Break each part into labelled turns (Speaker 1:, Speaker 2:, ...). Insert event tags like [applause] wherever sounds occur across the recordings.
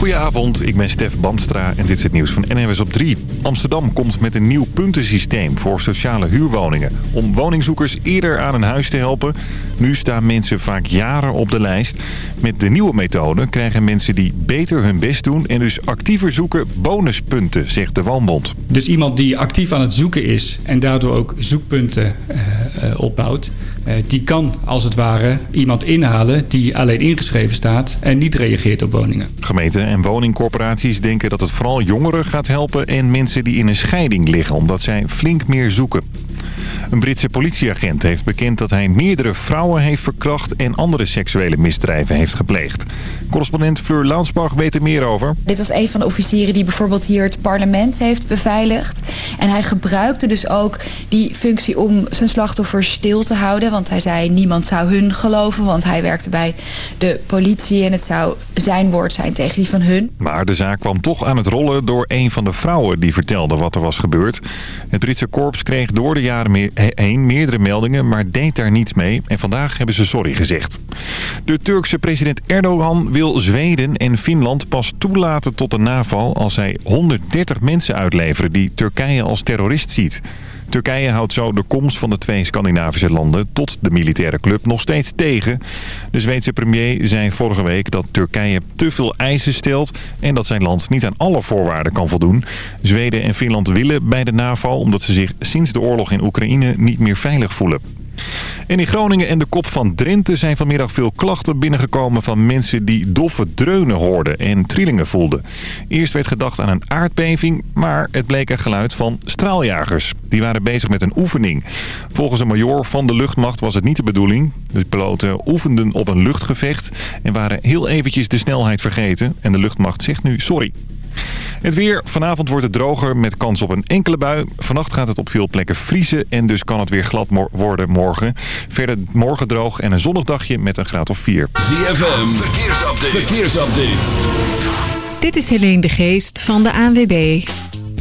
Speaker 1: Goedenavond, ik ben Stef Bandstra en dit is het nieuws van NWS op 3. Amsterdam komt met een nieuw puntensysteem voor sociale huurwoningen. Om woningzoekers eerder aan een huis te helpen. Nu staan mensen vaak jaren op de lijst. Met de nieuwe methode krijgen mensen die beter hun best doen... en dus actiever zoeken bonuspunten, zegt de Woonbond.
Speaker 2: Dus iemand die actief aan het zoeken is en daardoor ook zoekpunten uh, uh, opbouwt... Uh, die kan als het ware iemand inhalen die alleen ingeschreven staat... en niet reageert op woningen.
Speaker 1: Gemeenten en woningcorporaties denken dat het vooral jongeren gaat helpen... en mensen die in een scheiding liggen, omdat zij flink meer zoeken. Een Britse politieagent heeft bekend dat hij meerdere vrouwen heeft verkracht... en andere seksuele misdrijven heeft gepleegd. Correspondent Fleur Launsbach weet er meer over.
Speaker 3: Dit was een van de officieren die bijvoorbeeld hier het parlement heeft beveiligd. En hij gebruikte dus ook die functie om zijn slachtoffers stil te houden. Want hij zei niemand zou hun geloven, want hij werkte bij de politie... en het zou zijn woord zijn tegen die van hun.
Speaker 1: Maar de zaak kwam toch aan het rollen door een van de vrouwen die vertelde wat er was gebeurd. Het Britse korps kreeg door de jaren meer heen meerdere meldingen, maar deed daar niets mee. En vandaag hebben ze sorry gezegd. De Turkse president Erdogan wil Zweden en Finland pas toelaten tot de NAVO... als zij 130 mensen uitleveren die Turkije als terrorist ziet. Turkije houdt zo de komst van de twee Scandinavische landen tot de militaire club nog steeds tegen. De Zweedse premier zei vorige week dat Turkije te veel eisen stelt en dat zijn land niet aan alle voorwaarden kan voldoen. Zweden en Finland willen bij de NAVO omdat ze zich sinds de oorlog in Oekraïne niet meer veilig voelen. En in Groningen en de kop van Drenthe zijn vanmiddag veel klachten binnengekomen van mensen die doffe dreunen hoorden en trillingen voelden. Eerst werd gedacht aan een aardbeving, maar het bleek een geluid van straaljagers. Die waren bezig met een oefening. Volgens een major van de luchtmacht was het niet de bedoeling. De piloten oefenden op een luchtgevecht en waren heel eventjes de snelheid vergeten. En de luchtmacht zegt nu sorry. Het weer. Vanavond wordt het droger met kans op een enkele bui. Vannacht gaat het op veel plekken vriezen en dus kan het weer glad worden morgen. Verder morgen droog en een zonnig dagje met een graad of 4.
Speaker 4: ZFM. Verkeersupdate. Verkeersupdate.
Speaker 5: Dit is Helene de Geest van de ANWB.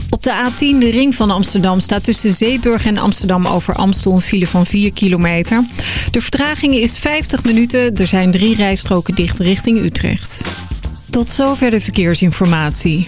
Speaker 5: Op de A10, de ring van Amsterdam, staat tussen Zeeburg en Amsterdam over Amstel een file van 4 kilometer. De vertraging is 50 minuten. Er zijn drie rijstroken dicht richting Utrecht. Tot zover de verkeersinformatie.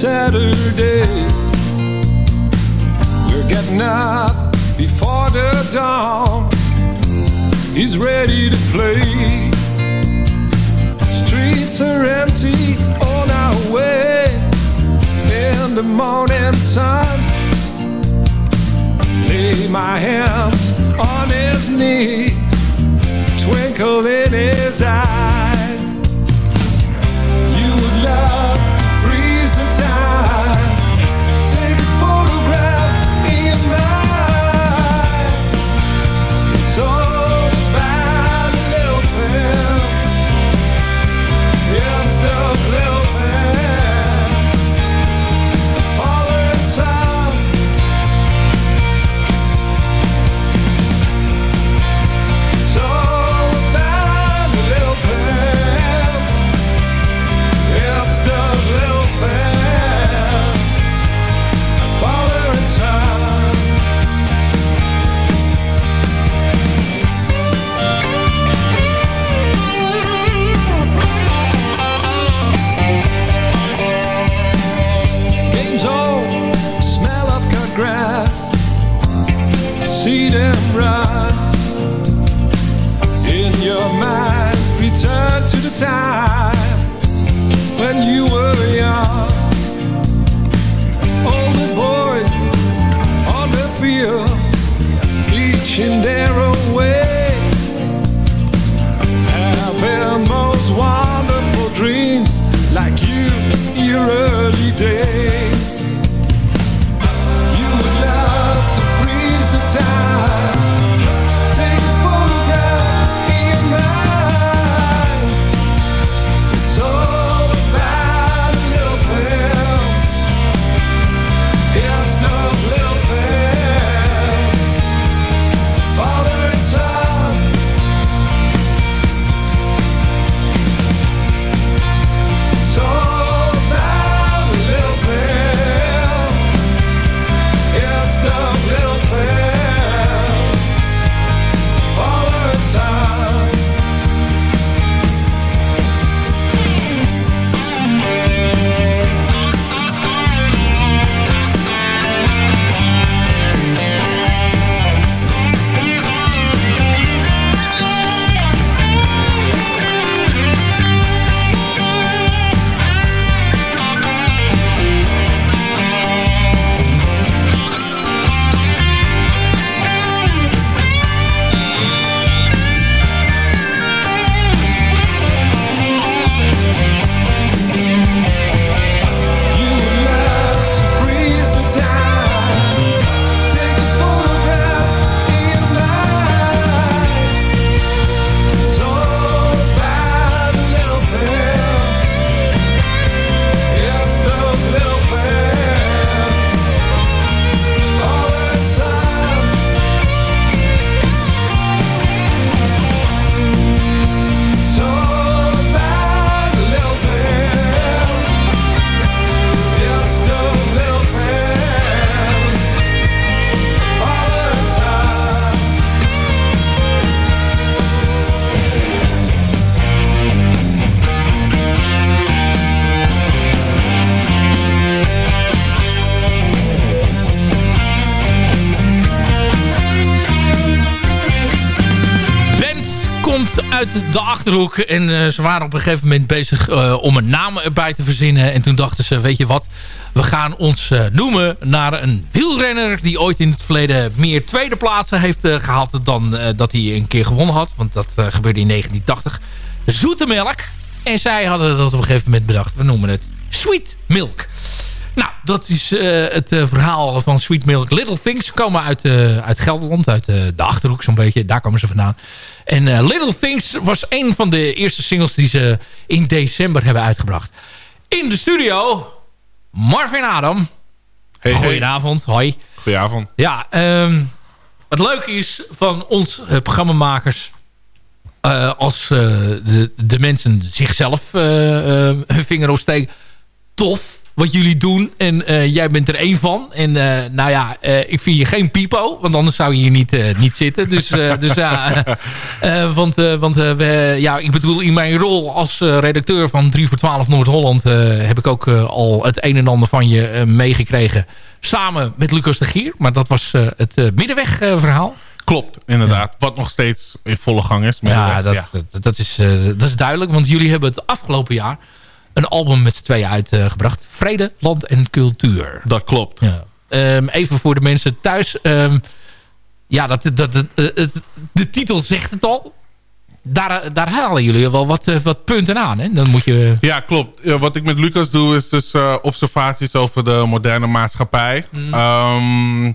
Speaker 6: Saturday. We're getting up before the dawn. He's ready to play.
Speaker 7: Uit de Achterhoek. En eh, ze waren op een gegeven moment bezig eh, om een naam erbij te verzinnen. En toen dachten ze, weet je wat, we gaan ons eh, noemen naar een wielrenner... die ooit in het verleden meer tweede plaatsen heeft eh, gehaald... dan dat hij een keer gewonnen had. Want dat gebeurde in 1980. Zoete melk. En zij hadden dat op een gegeven moment bedacht. We noemen het Sweet Milk. Nou, dat is eh, het eh, verhaal van Sweet Milk. Little Things Ze komen uit, eh, uit Gelderland, uit de Achterhoek zo'n beetje. Daar komen ze vandaan. En Little Things was een van de eerste singles die ze in december hebben uitgebracht. In de studio, Marvin Adam.
Speaker 8: Hey,
Speaker 7: Goedenavond, hoi.
Speaker 8: Goedenavond.
Speaker 7: Ja, ehm, het leuke is van ons programmamakers... als de, de mensen zichzelf hun vinger opsteken... tof wat jullie doen en eh, jij bent er één van. En eh, nou ja, eh, ik vind je geen pipo, want anders zou je hier niet, niet zitten. Dus, [laughs] dus ja, want, want we, ja, ik bedoel in mijn rol als redacteur van 3 voor 12 Noord-Holland... heb ik ook al het een en ander van je meegekregen. Samen met Lucas de Gier, maar dat was het middenweg-verhaal.
Speaker 8: Klopt, inderdaad. Wat nog steeds in volle gang is.
Speaker 7: ja, dat, Dat, dat, is, dat is duidelijk, want jullie hebben het afgelopen jaar... een album met z'n tweeën uitgebracht. Vrede, Land en Cultuur.
Speaker 8: Dat klopt.
Speaker 7: Ja. Ehm, even voor de mensen thuis. ehm, ja, dat, dat, dat, eh, de titel zegt het al. Daar, daar halen jullie wel wat, eh, wat punten aan. Hè? Dan moet je...
Speaker 8: Ja, klopt. Wat ik met Lucas doe is dus eh, observaties over de moderne maatschappij.
Speaker 7: Mm.
Speaker 8: Ehm,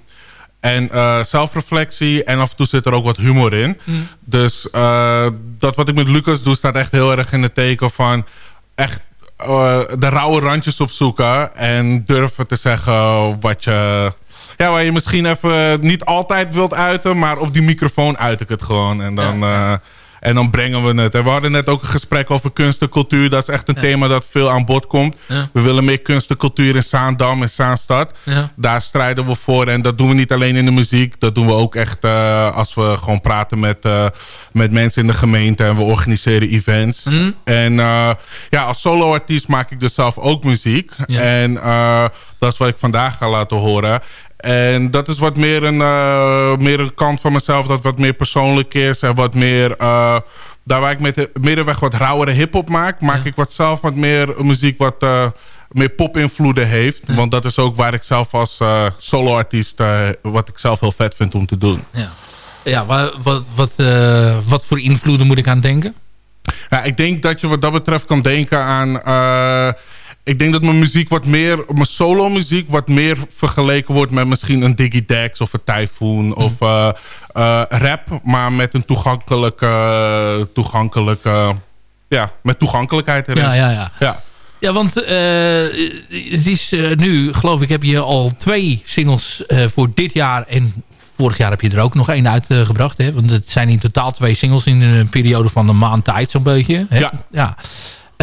Speaker 8: en zelfreflectie. En af en toe zit er ook wat humor in.
Speaker 7: Mm.
Speaker 8: Dus dat wat ik met Lucas doe staat echt heel erg in het teken van... echt eh, de rauwe randjes opzoeken. En durven te zeggen wat je... Ja, waar je misschien even niet altijd wilt uiten. Maar op die microfoon uit ik het gewoon. En dan... eh, en dan brengen we het. En we hadden net ook een gesprek over kunst en cultuur. Dat is echt een thema dat veel aan bod komt.
Speaker 7: Ja.
Speaker 8: We willen meer kunst en cultuur in Zaandam en Zaanstad.
Speaker 7: Ja.
Speaker 8: Daar strijden we voor. En dat doen we niet alleen in de muziek. Dat doen we ook echt eh, als we gewoon praten met, eh, met mensen in de gemeente. En we organiseren events.
Speaker 7: Mhm.
Speaker 8: En eh, ja, als soloartiest maak ik dus zelf ook muziek. En dat is wat ik vandaag ga laten horen. En dat is wat meer een, eh, meer een kant van mezelf dat wat meer persoonlijk is. En wat meer, eh, Daar waar ik met de middenweg wat rauwere hip-hop maak, maak ik wat zelf wat meer muziek wat eh, meer pop-invloeden heeft. Want dat is ook waar ik zelf als solo-artiest, wat ik zelf heel vet vind om te doen.
Speaker 7: Ja, ja wa- wat, wat, eh, wat voor invloeden moet ik aan denken?
Speaker 8: Ja, ik denk dat je wat dat betreft kan denken aan... ik denk dat mijn muziek wat meer... Mijn solo muziek wat meer vergeleken wordt met misschien een Diggy Dex of een Typhoon of eh, eh, rap. Maar met een toegankelijke... toegankelijke ja, met toegankelijkheid erin.
Speaker 7: Ja, ja, ja.
Speaker 8: ja.
Speaker 7: Ja, want eh, het is nu, geloof ik, heb je al twee singles voor dit jaar. En vorig jaar heb je er ook nog één uitgebracht. hè? Want het zijn in totaal twee singles in een periode van een maand tijd zo'n beetje. Hè?
Speaker 8: Ja.
Speaker 7: ja.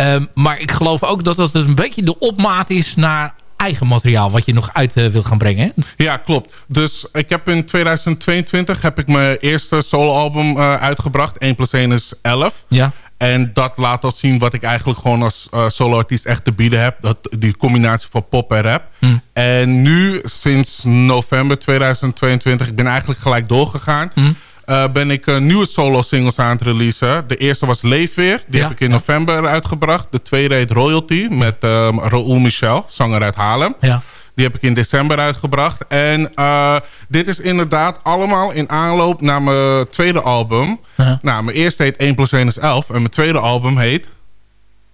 Speaker 7: Ehm, maar ik geloof ook dat dat een beetje de opmaat is naar eigen materiaal. Wat je nog uit eh, wil gaan brengen. Hè?
Speaker 8: Ja, klopt. Dus ik heb in 2022 heb ik mijn eerste soloalbum eh uitgebracht. 1 plus 1 is 11.
Speaker 7: Ja.
Speaker 8: En dat laat al zien wat ik eigenlijk gewoon als eh, soloartiest echt te bieden heb. Dat, die combinatie van pop en rap.
Speaker 7: Hmm.
Speaker 8: En nu, sinds november 2022, ik ben eigenlijk gelijk doorgegaan.
Speaker 7: Hmm.
Speaker 8: Eh, ben ik eh, nieuwe solo-singles aan het releasen. De eerste was Leefweer. Die
Speaker 7: Ja,
Speaker 8: heb ik in
Speaker 7: ja.
Speaker 8: november uitgebracht. De tweede heet Royalty met ehm Raoul Michel, zanger uit Haarlem.
Speaker 7: Ja.
Speaker 8: Die heb ik in december uitgebracht. En eh, dit is inderdaad allemaal in aanloop naar mijn tweede album. Nou, mijn eerste heet 1 plus 1 is 11. En mijn tweede album heet...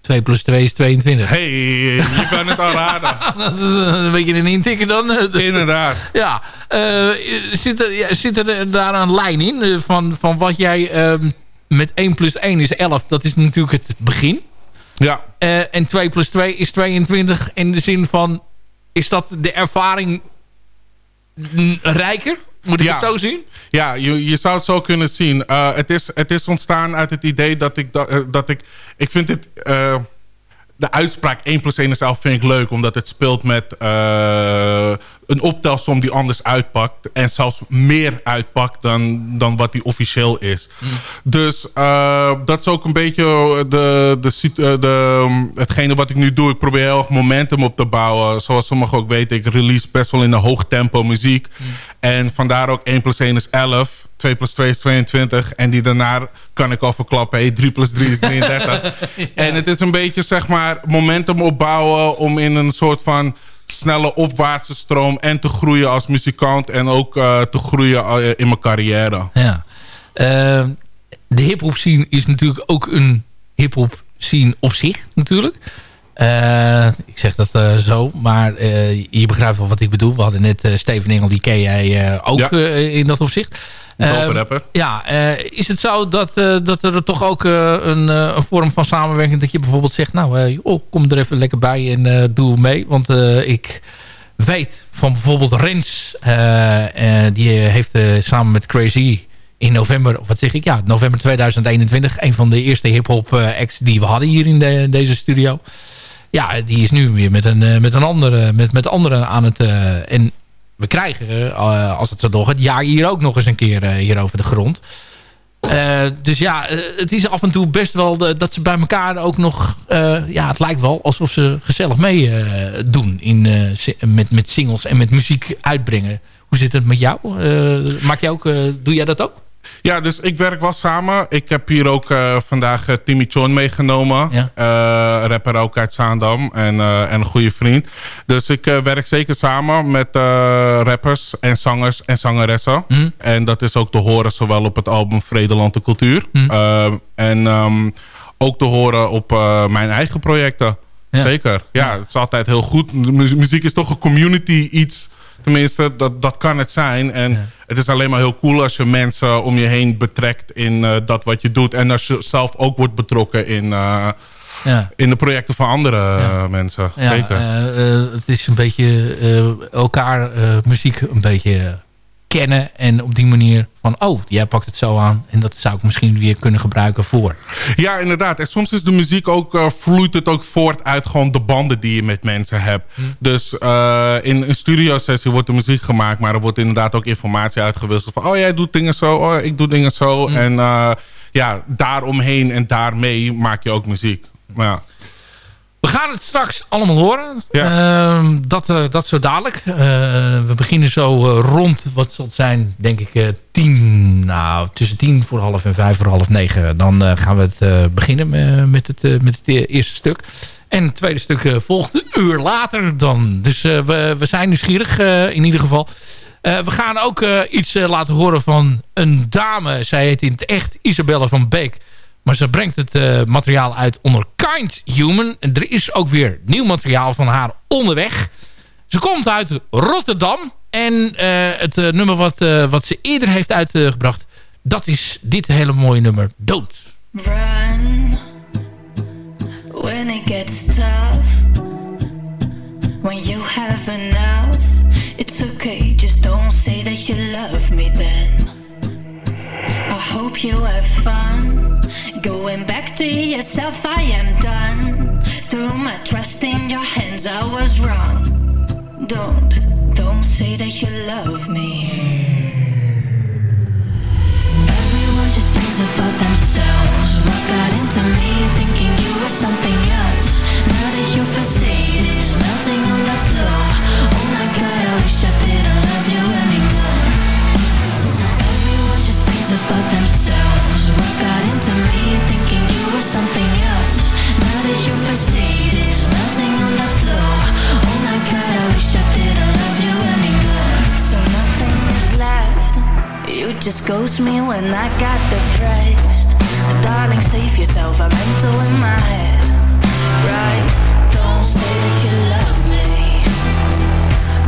Speaker 7: 2 plus 2 is 22.
Speaker 8: Hey, je kan het al raden. [laughs]
Speaker 7: Is een beetje een intikker dan. [laughs]
Speaker 8: Inderdaad.
Speaker 7: Ja, eh, zit, er, zit er daar een lijn in eh, van, van wat jij ehm, met 1 plus 1 is 11, dat is natuurlijk het begin.
Speaker 8: Ja,
Speaker 7: Eh, en 2 plus 2 is 22 in de zin van, is dat de ervaring rijker? Moet ik
Speaker 8: Ja.
Speaker 7: het zo zien?
Speaker 8: ja je, je zou het zo kunnen zien. Eh, het, is, het is ontstaan uit het idee dat ik... Dat, eh, dat ik, ik vind het... eh, de uitspraak 1 plus 1 is 11 vind ik leuk. Omdat het speelt met een optelsom die anders uitpakt. En zelfs meer uitpakt dan, dan wat die officieel is. Dus eh, dat is ook een beetje de, de, situ- eh, de, hetgene wat ik nu doe. Ik probeer heel erg momentum op te bouwen. Zoals sommigen ook weten. Ik release best wel in een hoog tempo muziek. En vandaar ook 1 plus 1 is 11. 2 plus 2 is 22. En die daarna kan ik al verklappen. Hey, 3 plus 3 is 33. [laughs] En het is een beetje zeg maar momentum opbouwen. Om in een soort van snelle opwaartse stroom. En te groeien als muzikant. En ook eh, te groeien eh, in mijn carrière.
Speaker 7: Ja. Eh, de hip-hop scene is natuurlijk ook een hip-hop scene op zich, natuurlijk. Eh, ik zeg dat eh, zo, maar eh, je begrijpt wel wat ik bedoel. We hadden net Steven Engel, die ken jij ook
Speaker 8: Ja.
Speaker 7: in dat opzicht. Ja, is het zo dat, dat er toch ook een, een vorm van samenwerking... dat je bijvoorbeeld zegt, nou, oh, kom er even lekker bij en doe mee. Want ik weet van bijvoorbeeld Rens... die heeft samen met Crazy in november... of wat zeg ik? Ja, november 2021... een van de eerste hip-hop acts die we hadden hier in de- deze studio. Ja, die is nu weer met een, eh, met een andere, met, met anderen aan het... eh, en we krijgen, eh, als het zo doorgaat, jaar hier ook nog eens een keer hier over de grond. Dus ja, het is af en toe best wel dat ze bij elkaar ook nog... ja, het lijkt wel alsof ze gezellig mee doen in, met, met singles en met muziek uitbrengen. Hoe zit het met jou? Maak jij ook, doe jij dat ook?
Speaker 8: Ja, dus ik werk wel samen. Ik heb hier ook eh, vandaag eh, Timmy Chon meegenomen.
Speaker 7: Ja.
Speaker 8: Eh, rapper ook uit Zaandam. En, en een goede vriend. Dus ik werk zeker samen met rappers en zangers en zangeressen.
Speaker 7: Mhm.
Speaker 8: En dat is ook te horen zowel op het album Vredeland de Cultuur.
Speaker 7: Mhm.
Speaker 8: Eh, en ehm, ook te horen op mijn eigen projecten.
Speaker 7: Ja.
Speaker 8: Zeker. Ja, het is altijd heel goed. Mu- muziek is toch een community iets. Tenminste, dat, dat kan het zijn. En
Speaker 7: Ja.
Speaker 8: Het is alleen maar heel cool als je mensen om je heen betrekt in eh, dat wat je doet. En als je zelf ook wordt betrokken in, eh,
Speaker 7: Ja.
Speaker 8: in de projecten van andere eh, mensen.
Speaker 7: Ja,
Speaker 8: Zeker.
Speaker 7: eh, eh, het is een beetje elkaar muziek een beetje kennen. En op die manier van, oh, jij pakt het zo aan. En dat zou ik misschien weer kunnen gebruiken voor.
Speaker 8: Ja, inderdaad. En soms is de muziek ook, eh, vloeit het ook voort uit gewoon de banden die je met mensen hebt. Dus eh, in een studio sessie wordt de muziek gemaakt, maar er wordt inderdaad ook informatie uitgewisseld van, oh jij doet dingen zo, oh ik doe dingen zo. En eh, ja, daaromheen en daarmee maak je ook muziek. Maar ja.
Speaker 7: We gaan het straks allemaal horen.
Speaker 1: Ja.
Speaker 7: Ehm, dat, eh, dat zo dadelijk. Eh, we beginnen zo eh, rond, wat zal het zijn, denk ik, tien, nou, tussen tien voor half en vijf voor half negen. Dan gaan we het beginnen me- met het, met het e- eerste stuk. En het tweede stuk volgt een uur later dan. Dus we, we zijn nieuwsgierig in ieder geval. We gaan ook iets laten horen van een dame. Zij heet in het echt Isabelle van Beek. Maar ze brengt het eh, materiaal uit onder Kind Human. En er is ook weer nieuw materiaal van haar onderweg. Ze komt uit Rotterdam. En eh, het eh, nummer wat, wat ze eerder heeft uitgebracht... dat is dit hele mooie nummer, Don't.
Speaker 9: Run when it gets tough. When you have enough, it's okay. Just don't say that you love me then. I hope you have fun. Going back to yourself, I am done. Threw my trust in your hands, I was wrong. Don't, don't say that you love me. Everyone just thinks about themselves. What got into me thinking you were something else? Now that your facade is melting on the floor. Just ghost me when I got depressed. Darling, save yourself. I'm mental in my head. Right? Don't say that you love me.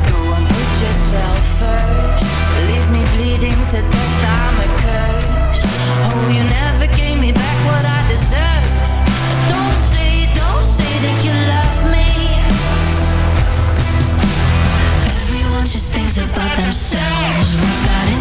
Speaker 9: Go and put yourself first. Leave me bleeding to death. I'm a curse. Oh, you never gave me back what I deserve. Don't say, don't say that you love me. Everyone just thinks about themselves. What got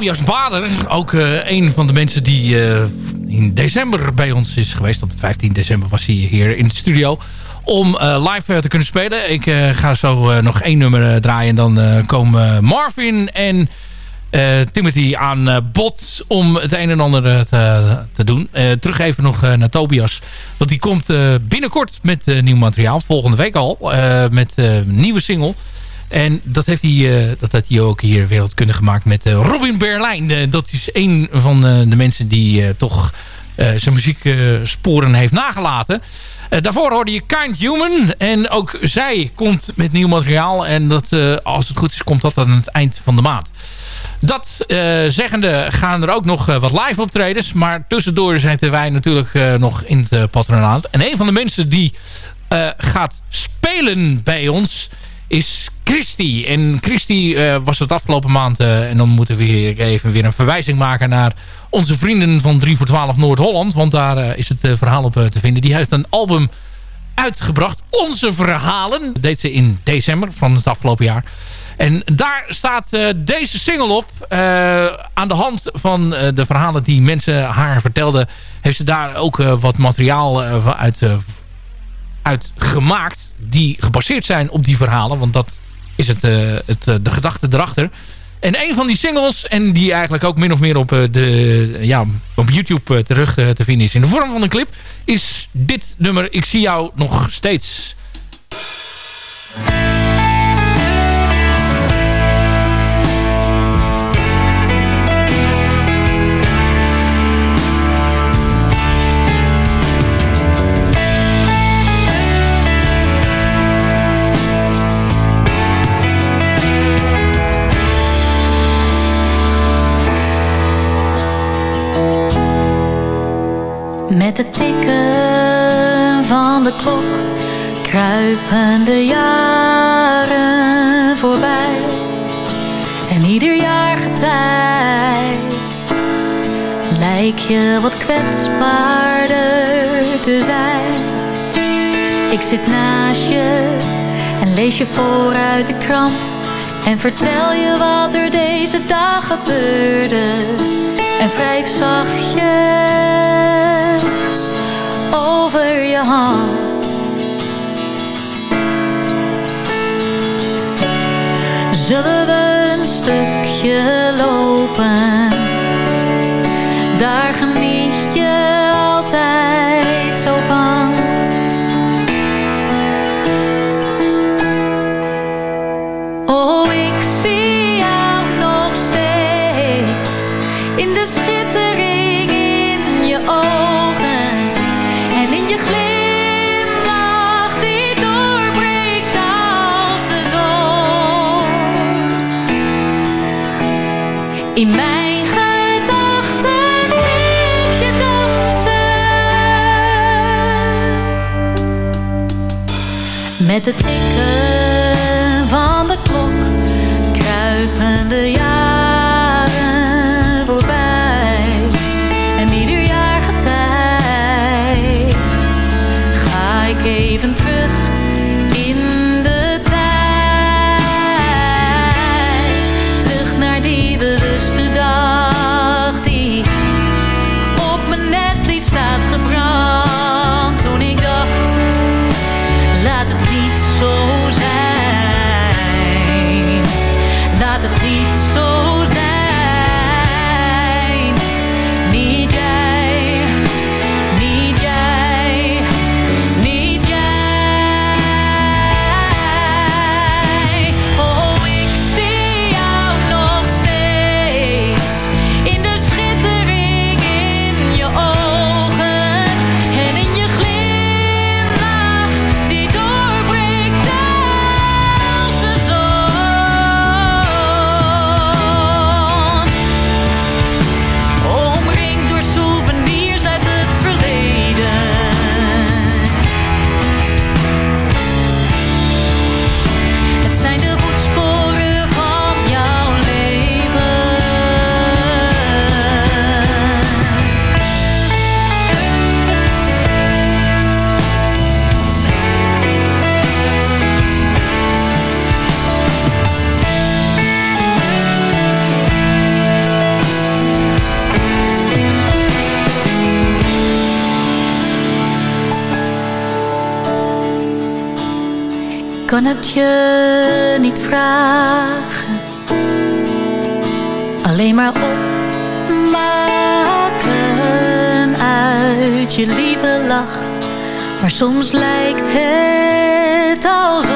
Speaker 7: Tobias Bader, ook eh, een van de mensen die eh, in december bij ons is geweest. Op 15 december was hij hier in de studio om eh, live te kunnen spelen. Ik ga zo nog één nummer draaien en dan komen Marvin en Timothy aan bod om het een en ander te, te doen. Terug even nog naar Tobias. Want die komt binnenkort met nieuw materiaal. Volgende week al. met een nieuwe single. En dat heeft hij, eh, dat heeft hij ook hier wereldkundig gemaakt met eh, Robin Berlijn. Eh, dat is een van de mensen die toch zijn muzieksporen heeft nagelaten. Daarvoor hoorde je Kind Human. En ook zij komt met nieuw materiaal. En dat, als het goed is, komt dat aan het eind van de maand. Dat zeggende gaan er ook nog wat live optredens. Maar tussendoor zitten wij natuurlijk nog in het patronaat. En een van de mensen die gaat spelen bij ons is Christy. En Christy eh, was het afgelopen maand... eh, en dan moeten we hier even weer een verwijzing maken naar onze vrienden van 3 voor 12 Noord-Holland. Want daar eh, is het verhaal op te vinden. Die heeft een album uitgebracht. Onze verhalen. Deed ze in december van het afgelopen jaar. En daar staat deze single op. Aan de hand van de verhalen die mensen haar vertelden... heeft ze daar ook wat materiaal uit, uit gemaakt... die gebaseerd zijn op die verhalen. Want dat is het, eh, het, eh, de gedachte erachter. En een van die singles, en die eigenlijk ook min of meer op, eh, de, ja, op YouTube terug te vinden is... in de vorm van een clip, is dit nummer Ik zie jou nog steeds...
Speaker 9: het tikken van de klok kruipen de jaren voorbij. En ieder jaargetij lijk je wat kwetsbaarder te zijn. Ik zit naast je en lees je voor uit de krant. En vertel je wat er deze dag gebeurde. En wrijf zachtjes over je hand. Zullen we een stukje lopen? Met het kan het je niet vragen. Alleen maar opmaken uit je lieve lach. Maar soms lijkt het alsof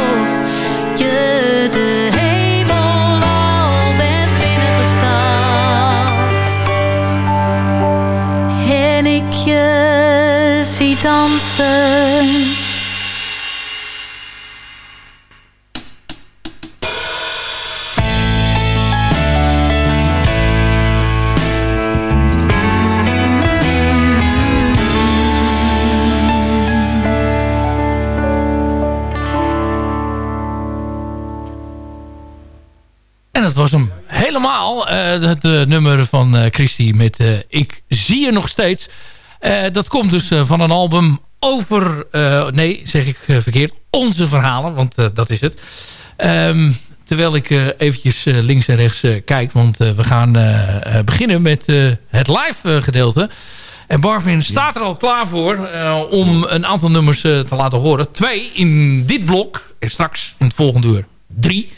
Speaker 7: het eh, nummer van eh Christy met eh, Ik zie je nog steeds. Eh, dat komt dus eh, van een album over... eh, nee, zeg ik eh, verkeerd. Onze verhalen, want eh, dat is het. Ehm, terwijl ik eh, eventjes eh, links en rechts eh, kijk. Want eh, we gaan eh, eh, beginnen met eh, het live eh, gedeelte. En Barvin staat er al klaar voor eh, om een aantal nummers eh, te laten horen. Twee in dit blok en straks in het volgende uur drie.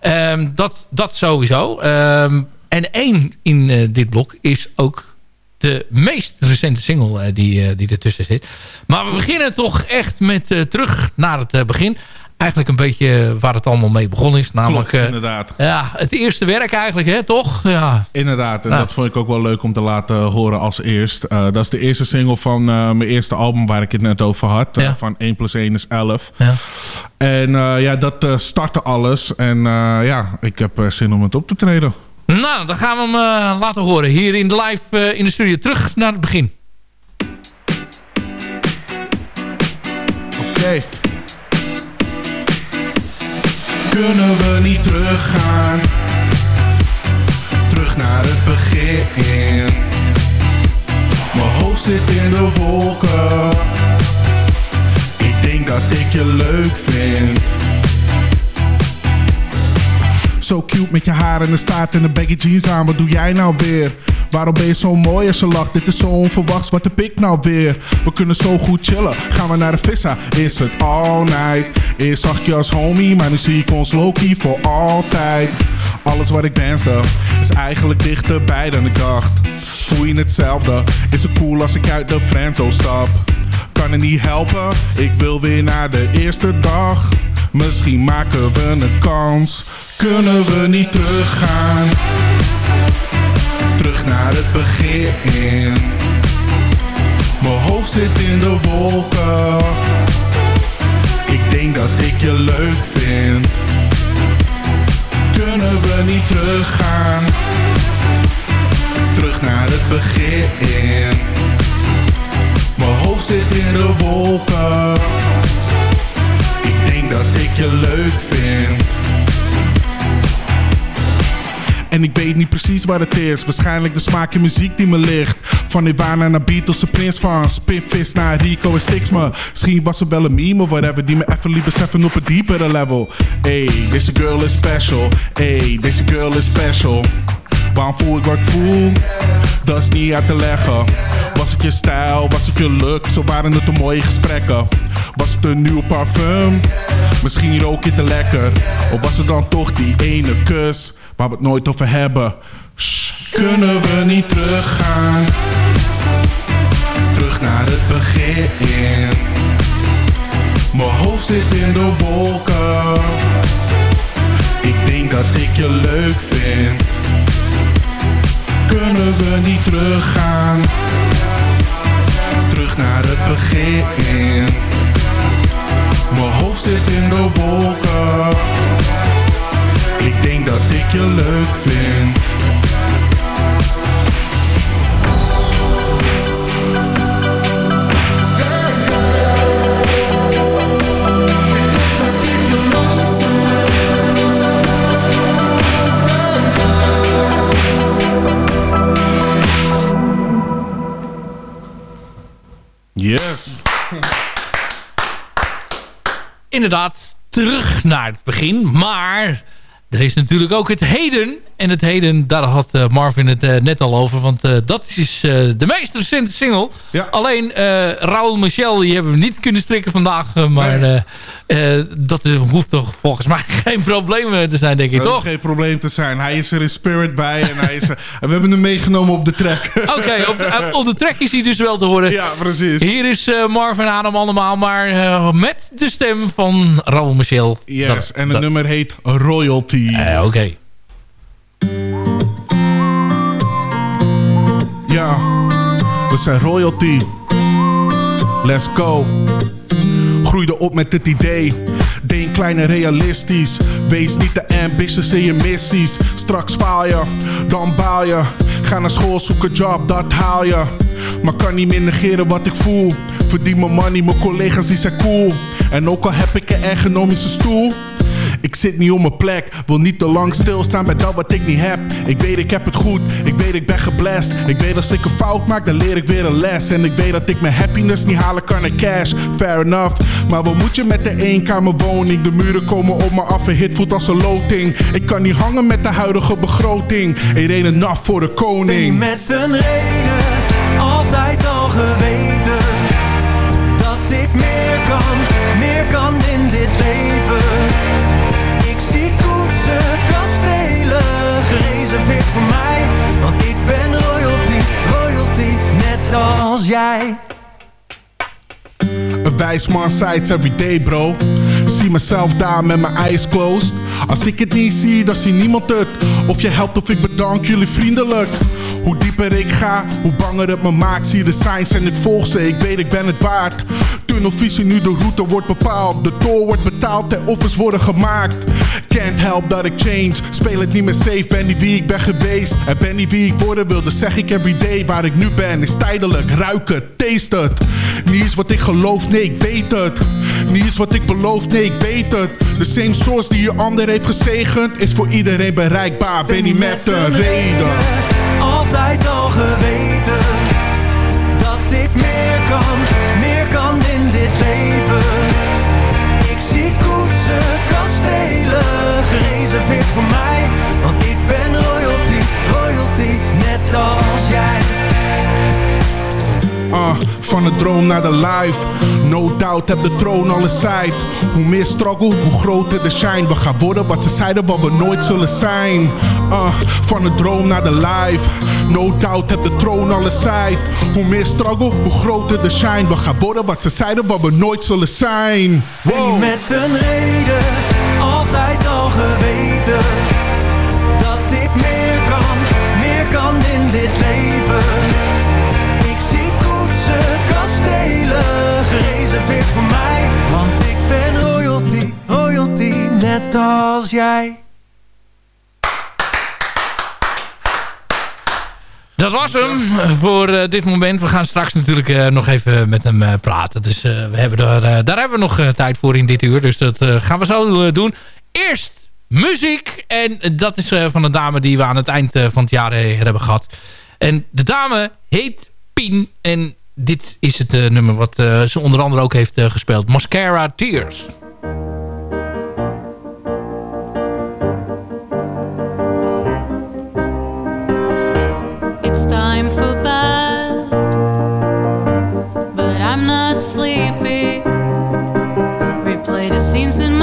Speaker 7: Ehm, dat, dat sowieso. Ehm, en één in eh, dit blok is ook de meest recente single eh, die, eh, die ertussen zit. Maar we beginnen toch echt met terug naar het begin. Eigenlijk een beetje waar het allemaal mee begonnen is. Namelijk
Speaker 8: Klopt, inderdaad.
Speaker 7: ja, het eerste werk eigenlijk, hè, toch? Ja.
Speaker 8: Inderdaad, en
Speaker 7: Ja.
Speaker 8: dat vond ik ook wel leuk om te laten horen als eerst. Dat is de eerste single van mijn eerste album waar ik het net over had.
Speaker 7: Ja.
Speaker 8: van 1 plus 1 is 11.
Speaker 7: Ja.
Speaker 8: En ja, dat startte alles. En ja, ik heb zin om het op te treden.
Speaker 7: Nou, dan gaan we hem eh, laten horen. Hier in de live eh, in de studio. Terug naar het begin.
Speaker 8: Oké. Kunnen we niet teruggaan? Terug naar het begin. Mijn hoofd zit in de wolken. Ik denk dat ik je leuk vind. Zo cute met je haar en de staart en de baggy jeans aan. Wat doe jij nou weer? Waarom ben je zo mooi als je lacht? Dit is zo onverwachts, wat heb ik nou weer? We kunnen zo goed chillen. Gaan we naar de vissa? Is het all night? Eerst zag je als homie, maar nu zie ik ons Loki voor altijd. Alles wat ik wenste is eigenlijk dichterbij dan ik dacht. Voel je hetzelfde? Is het cool als ik uit de friendzone stap? Kan het niet helpen, ik wil weer naar de eerste dag. Misschien maken we een kans. Kunnen we niet teruggaan? Terug naar het begin. Mijn hoofd zit in de wolken. Ik denk dat ik je leuk vind. Kunnen we niet teruggaan? Terug naar het begin. Mijn hoofd zit in de wolken. Dat ik je leuk vind. En ik weet niet precies wat het is. Waarschijnlijk de smaak in muziek die me ligt. Van Nirvana naar Beatles, de Prince van Spinvis naar Rico en Stixma. Misschien was er wel een meme of whatever die me even liet beseffen op een diepere level. Ey, deze girl is special. Ey, deze girl is special. Waarom voel ik wat ik voel? Dat is niet uit te leggen. Was het je stijl? Was het je look? Zo waren het de mooie gesprekken. Was het een nieuwe parfum? Misschien rook je te lekker. Of was het dan toch die ene kus waar we het nooit over hebben? Shh, kunnen we niet teruggaan? Terug naar het begin. Mijn hoofd zit in de wolken. Ik denk dat ik je leuk vind. Kunnen we niet teruggaan? Terug naar het begin. Mijn hoofd zit in de wolken. Ik denk dat ik je leuk vind.
Speaker 7: Inderdaad, terug naar het begin. Maar er is natuurlijk ook het heden. En het heden, daar had eh, Marvin het eh, net al over. Want eh, dat is de meest recente single.
Speaker 8: Ja.
Speaker 7: Alleen Raoul Michel, die hebben we niet kunnen strikken vandaag. maar
Speaker 8: Nee.
Speaker 7: dat hoeft toch volgens mij [laughs] geen probleem te zijn, denk ik, toch?
Speaker 8: geen probleem te zijn. Hij is er in spirit bij en, hij is er, [laughs] we hebben hem meegenomen op de track. [laughs]
Speaker 7: Oké, op, de- op de track is hij dus wel te horen.
Speaker 8: Ja, precies.
Speaker 7: Hier is Marvin Adam allemaal, maar met de stem van Raoul Michel.
Speaker 8: Yes,
Speaker 7: Dat-
Speaker 8: en het
Speaker 7: dat-
Speaker 8: nummer heet Royalty.
Speaker 7: Oké.
Speaker 8: Ja, we zijn royalty. Let's go. Groeide op met het idee. Denk klein en realistisch. Wees niet te ambitious in je missies. Straks faal je, dan baal je. Ga naar school, zoek een job, dat haal je. Maar kan niet meer negeren wat ik voel. Verdien mijn money, mijn collega's die zijn cool. En ook al heb ik een ergonomische stoel. Ik zit niet op mijn plek, wil niet te lang stilstaan bij dat wat ik niet heb. Ik weet ik heb het goed, ik weet ik ben geblest. Ik weet als ik een fout maak, dan leer ik weer een les. En ik weet dat ik mijn happiness niet halen kan naar cash, fair enough. Maar wat moet je met de eenkamerwoning? De muren komen op me af, een hit voelt als een loting. Ik kan niet hangen met de huidige begroting. Een naf voor de koning.
Speaker 6: Met een reden, altijd al geweten Dat ik meer kan, meer kan als jij
Speaker 8: wijs man it's every day, bro. Zie mezelf daar met mijn eyes closed. Als ik het niet zie, dan ziet niemand het. Of je helpt of ik bedank jullie vriendelijk. Hoe dieper ik ga, hoe banger het me maakt. Zie de signs en ik volg ze, ik weet ik ben het waard. Tunnelvisie nu de route wordt bepaald. De tour wordt betaald en offers worden gemaakt. Can't help that ik change. Speel het niet meer safe, ben niet wie ik ben geweest. En ben niet wie ik worden wilde, zeg ik everyday. Waar ik nu ben is tijdelijk. Ruik het, taste het. Niet eens wat ik geloof, nee ik weet het. Niet eens wat ik beloof, nee ik weet het. De same source die je ander heeft gezegend. Is voor iedereen bereikbaar, ben niet met een reden.
Speaker 6: Altijd al geweten
Speaker 8: de droom naar de life. No doubt heb de troon al side. Hoe meer struggle, hoe groter de shine. We gaan worden wat ze zeiden, wat we nooit zullen zijn. Uh, van de droom naar de life. No doubt heb de troon al side. Hoe meer struggle, hoe groter de shine. We gaan worden wat ze zeiden, wat we nooit zullen zijn.
Speaker 6: Je met een reden, altijd al geweten Dat ik meer kan, meer kan in dit leven net als jij
Speaker 7: Dat was hem voor eh, dit moment. We gaan straks natuurlijk eh, nog even met hem eh, praten. Dus we hebben daar, daar hebben we nog tijd voor in dit uur. Dus dat gaan we zo doen. Eerst muziek. En dat is van een dame die we aan het eind van het jaar hebben gehad. En de dame heet Pien. En dit is het nummer wat ze onder andere ook heeft gespeeld. Mascara Tears.
Speaker 10: Time for bed, but I'm not sleepy. Replay the scenes in my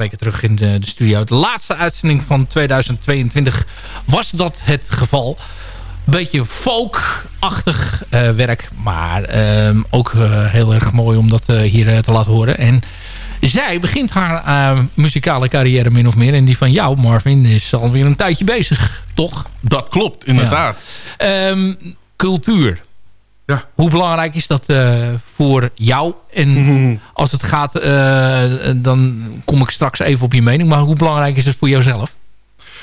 Speaker 7: weken terug in de, de studio. De laatste uitzending van 2022 was dat het geval. Beetje folk-achtig eh, werk. Maar ehm, ook eh, heel erg mooi om dat eh, hier te laten horen. En zij begint haar muzikale carrière min of meer. En die van jou, Marvin, is alweer een tijdje bezig. Toch?
Speaker 8: Dat klopt, inderdaad.
Speaker 7: Ehm, cultuur.
Speaker 8: Ja.
Speaker 7: Hoe belangrijk is dat eh, voor jou? En als het gaat, eh, dan kom ik straks even op je mening. Maar hoe belangrijk is het voor jouzelf?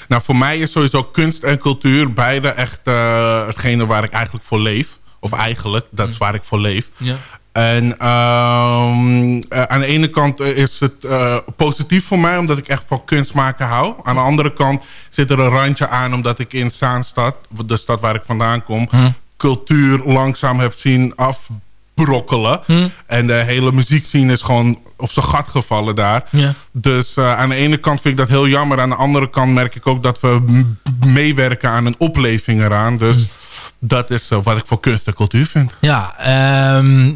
Speaker 8: Nou, voor mij is sowieso kunst en cultuur beide echt eh, hetgene waar ik eigenlijk voor leef. Of eigenlijk, dat is waar ik voor leef.
Speaker 7: Ja.
Speaker 8: En ehm, eh, aan de ene kant is het positief voor mij, omdat ik echt van kunst maken hou. Aan de andere kant zit er een randje aan, omdat ik in Zaanstad, de stad waar ik vandaan kom, cultuur langzaam heb zien afbrokkelen. En de hele muziekscene is gewoon op zijn gat gevallen daar.
Speaker 7: Ja.
Speaker 8: Dus eh, aan de ene kant vind ik dat heel jammer. Aan de andere kant merk ik ook dat we meewerken aan een opleving eraan. Dus dat is eh, wat ik voor kunst en cultuur vind.
Speaker 7: Ja, ehm,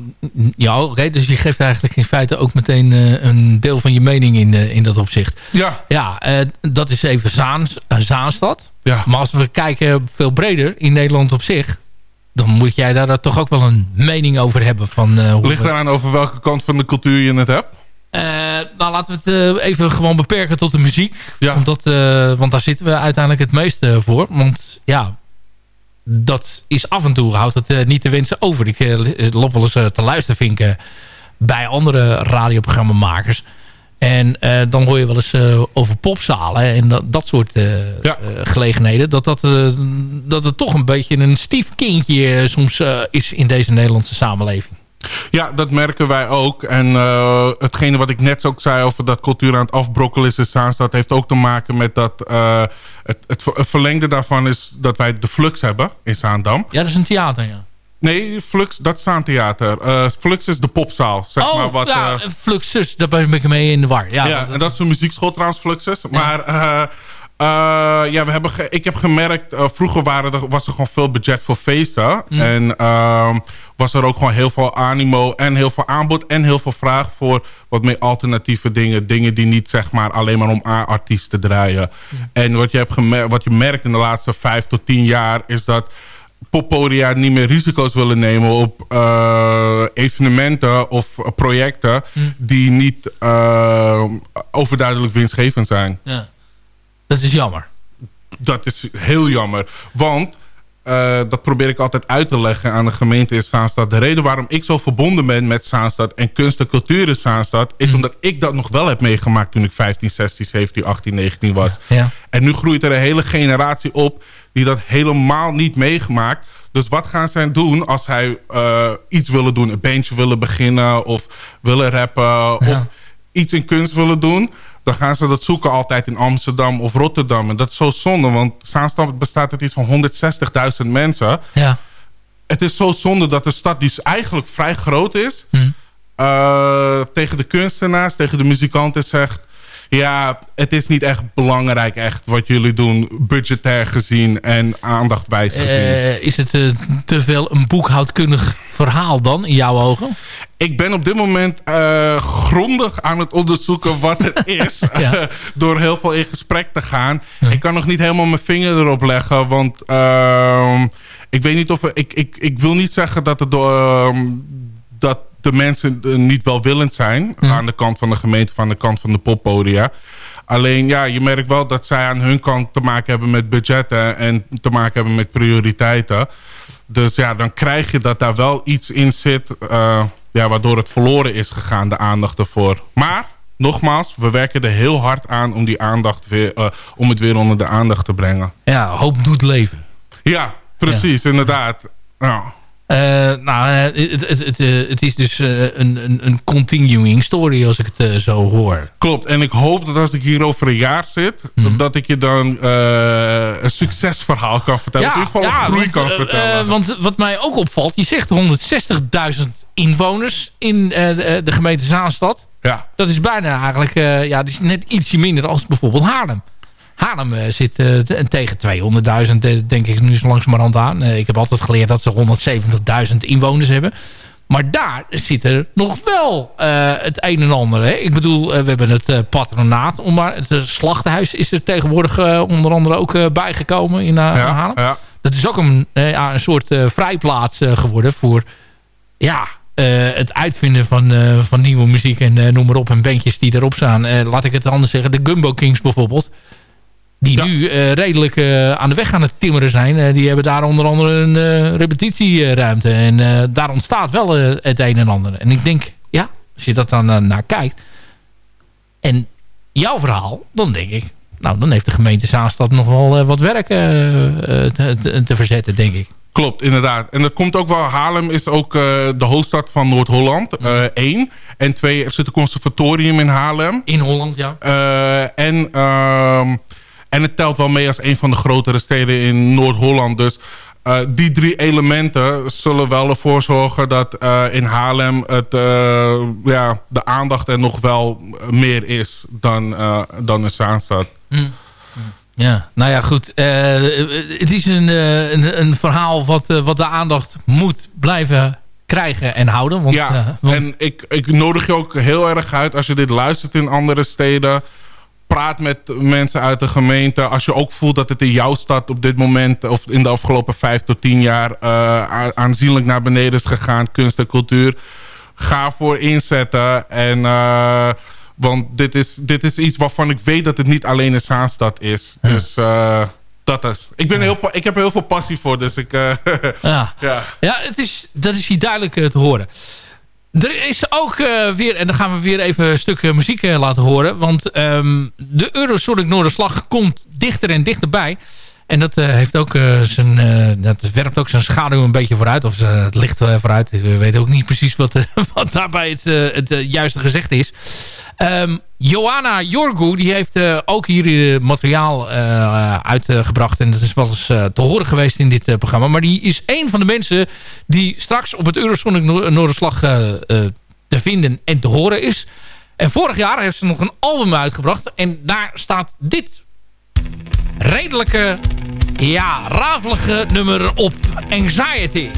Speaker 7: ja oké. Dus je geeft eigenlijk in feite ook meteen eh, een deel van je mening in, in dat opzicht.
Speaker 8: Ja.
Speaker 7: Ja, dat is even Zaans, Zaanstad.
Speaker 8: Ja.
Speaker 7: Maar als we kijken veel breder in Nederland op zich... dan moet jij daar toch ook wel een mening over hebben. Van, eh, hoe
Speaker 8: Ligt eraan over welke kant van de cultuur je het hebt?
Speaker 7: Eh, nou, laten we het eh, even gewoon beperken tot de muziek.
Speaker 8: Ja.
Speaker 7: Want, daar zitten we uiteindelijk het meeste voor. Want ja, dat is af en toe, houdt het niet te wensen over. Ik loop wel eens te luisteren vinken bij andere radioprogrammamakers. En eh, dan hoor je wel eens eh, over popzalen en dat, dat soort eh,
Speaker 8: Ja.
Speaker 7: gelegenheden. Dat, dat, dat het toch een beetje een stief kindje soms is in deze Nederlandse samenleving.
Speaker 8: Ja, dat merken wij ook. En eh, hetgene wat ik net ook zei over dat cultuur aan het afbrokkelen is in Zaanstad... heeft ook te maken met dat... het, het verlengde daarvan is dat wij de Flux hebben in Zaandam.
Speaker 7: Ja, dat is een theater, ja.
Speaker 8: Nee, Flux, dat is Zaantheater. Eh Flux is de popzaal, zeg
Speaker 7: oh,
Speaker 8: maar. Wat,
Speaker 7: ja,
Speaker 8: eh,
Speaker 7: Fluxus, daar ben ik mee in de war. Ja,
Speaker 8: Ja,
Speaker 7: dat-
Speaker 8: en dat is een muziekschool trouwens, Fluxus. Maar eh, eh, ja, we hebben ik heb gemerkt, vroeger waren er, was er gewoon veel budget voor feesten.
Speaker 7: Mm.
Speaker 8: En ehm, was er ook gewoon heel veel animo en heel veel aanbod en heel veel vraag voor wat meer alternatieve dingen. Dingen die niet zeg maar alleen maar om A-artiesten draaien. En wat je, hebt wat je merkt in de laatste vijf tot tien jaar is dat poppodia niet meer risico's willen nemen op eh, evenementen of projecten die niet eh, overduidelijk winstgevend zijn.
Speaker 7: ja. Dat is jammer.
Speaker 8: Dat is heel jammer. Want, eh, dat probeer ik altijd uit te leggen aan de gemeente in Zaanstad. De reden waarom ik zo verbonden ben met Zaanstad en kunst en cultuur in Zaanstad... is omdat ik dat nog wel heb meegemaakt toen ik 15, 16, 17, 18, 19 was.
Speaker 7: Ja.
Speaker 8: En nu groeit er een hele generatie op die dat helemaal niet meegemaakt. Dus wat gaan zij doen als zij eh, iets willen doen? Een bandje willen beginnen of willen rappen of iets in kunst willen doen... dan gaan ze dat zoeken altijd in Amsterdam of Rotterdam. En dat is zo zonde, want Zaanstad bestaat uit iets van 160.000 mensen.
Speaker 7: Ja.
Speaker 8: Het is zo zonde dat de stad, die eigenlijk vrij groot is... eh, tegen de kunstenaars, tegen de muzikanten zegt... ja, het is niet echt belangrijk echt wat jullie doen... budgetair gezien en aandachtwijs gezien.
Speaker 7: Eh, is het eh, te veel een boekhoudkundig verhaal dan, in jouw ogen?
Speaker 8: Ik ben op dit moment eh, grondig aan het onderzoeken wat het [laughs] is.
Speaker 7: Ja.
Speaker 8: door heel veel in gesprek te gaan. Ik kan nog niet helemaal mijn vinger erop leggen. Want ehm, ik weet niet of... Ik, ik, ik wil niet zeggen dat, het door, ehm, dat de mensen eh, niet welwillend zijn. Aan de kant van de gemeente, van de kant van de poppodia. Alleen ja, je merkt wel dat zij aan hun kant te maken hebben met budgetten. En te maken hebben met prioriteiten. Dus ja, dan krijg je dat daar wel iets in zit... eh, ja, waardoor het verloren is gegaan, de aandacht ervoor. Maar, nogmaals, we werken er heel hard aan... om, die aandacht weer, eh, om het weer onder de aandacht te brengen.
Speaker 7: Ja, hoop doet leven.
Speaker 8: Ja, precies, inderdaad. Ja.
Speaker 7: Eh, nou, eh, het, het, het, eh, het is dus een, een, een continuing story als ik het zo hoor.
Speaker 8: Klopt, en ik hoop dat als ik hier over een jaar zit...
Speaker 7: Mhm.
Speaker 8: dat ik je dan een succesverhaal kan vertellen. of in ieder geval een groei
Speaker 7: want,
Speaker 8: kan vertellen.
Speaker 7: want wat mij ook opvalt, je zegt 160.000 inwoners in de, gemeente Zaanstad.
Speaker 8: Ja.
Speaker 7: Dat is bijna eigenlijk, ja, dat is net ietsje minder als bijvoorbeeld Haarlem. Haarlem eh, zit eh, te- tegen 200.000, eh, denk ik, nu zo langzamerhand aan. Ik heb altijd geleerd dat ze 170.000 inwoners hebben. Maar daar zit er nog wel het een en ander. Hè? Ik bedoel, we hebben het eh, patronaat. Om maar, het slachtenhuis is er tegenwoordig onder andere ook bijgekomen in, uh,
Speaker 8: Ja,
Speaker 7: Haarlem.
Speaker 8: ja.
Speaker 7: Dat is ook een, ja, een soort vrijplaats geworden voor ja, het uitvinden van, van nieuwe muziek en noem maar op. En bandjes die erop staan. Laat ik het anders zeggen. De Gumbo Kings bijvoorbeeld. Die nu eh, redelijk eh, aan de weg aan het timmeren zijn. Eh, die hebben daar onder andere een repetitieruimte. En daar ontstaat wel het een en ander. En ik denk, ja, als je dat dan naar kijkt. En jouw verhaal, dan denk ik... Nou, dan heeft de gemeente Zaanstad nog wel wat werk te, te- te verzetten, denk ik.
Speaker 8: Klopt, inderdaad. En dat komt ook wel... Haarlem is ook de hoofdstad van Noord-Holland. eh, één. En twee, er zit een conservatorium in Haarlem.
Speaker 7: In Holland, ja.
Speaker 8: En, ehm, en het telt wel mee als een van de grotere steden in Noord-Holland. Dus eh, die drie elementen zullen wel ervoor zorgen dat eh, in Haarlem het, eh, ja, de aandacht er nog wel meer is dan, dan in Zaanstad.
Speaker 7: Ja, nou ja, goed. Het is een, een, een verhaal wat, wat de aandacht moet blijven krijgen en houden. Want,
Speaker 8: ja,
Speaker 7: want-
Speaker 8: en ik, ik nodig je ook heel erg uit als je dit luistert in andere steden. Praat met mensen uit de gemeente. Als je ook voelt dat het in jouw stad op dit moment... of in de afgelopen vijf tot tien jaar... eh, aanzienlijk naar beneden is gegaan, kunst en cultuur. Ga voor inzetten. En, eh, want dit is, dit is iets waarvan ik weet dat het niet alleen in Zaanstad is. Dus eh, dat is... Ik, ben heel, ik heb er heel veel passie voor, dus ik... [laughs]
Speaker 7: ja.
Speaker 8: ja.
Speaker 7: Ja, het is, dat is hier duidelijk te horen. Er is ook eh, weer, en dan gaan we weer even een stuk eh, muziek eh, laten horen. Want ehm, de Eurosonic Noorderslag komt dichter en dichterbij. En dat, eh, heeft ook, eh, zijn, eh, dat werpt ook zijn schaduw een beetje vooruit. Of het licht vooruit. Ik weet ook niet precies wat, [laughs] wat daarbij het, het juiste gezegd is. Johanna Jorgu die heeft ook hier materiaal uitgebracht. En dat is wel eens te horen geweest in dit programma. Maar die is een van de mensen die straks op het Eurosonic Noor- Noorderslag eh, te vinden en te horen is. En vorig jaar heeft ze nog een album uitgebracht. En daar staat dit redelijke, ja, rafelige nummer op. Anxiety.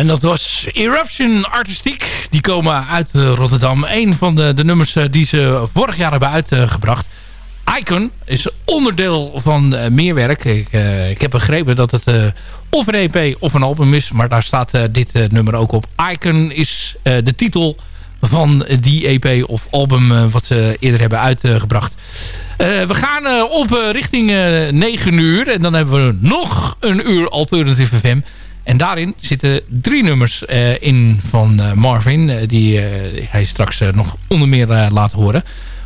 Speaker 7: En dat was Eruption Artistiek. Die komen uit eh, Rotterdam. Een van de, de nummers eh, die ze vorig jaar hebben uitgebracht. Icon is onderdeel van eh, meer werk. Ik, ik heb begrepen dat het of een EP of een album is. Maar daar staat dit nummer ook op. Icon is de titel van die EP of album wat ze eerder hebben uitgebracht. We gaan op richting eh 9 uur. En dan hebben we nog een uur Alternative FM. En daarin zitten drie nummers eh, in van eh, Marvin. eh, die hij straks nog onder meer laat horen.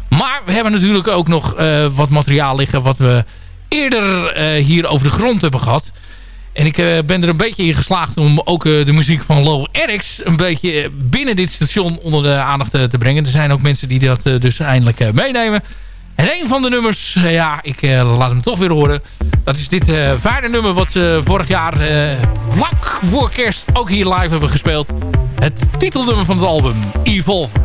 Speaker 7: Maar we hebben natuurlijk ook nog wat materiaal liggen... wat we eerder hier over de grond hebben gehad. En ik ben er een beetje in geslaagd om ook de muziek van Low Eric's... een beetje binnen dit station onder de aandacht te brengen. Er zijn ook mensen die dat dus eindelijk meenemen. En een van de nummers, eh, ja, ik eh, laat hem toch weer horen. Dat is dit uh, nummer wat ze vorig jaar vlak voor kerst ook hier live hebben gespeeld. Het titelnummer van het album, Evolver.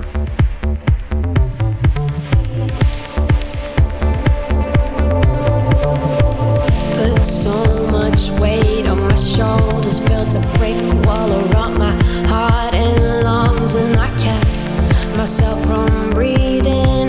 Speaker 11: So much weight on my shoulders, around my heart and lungs, and I kept myself from breathing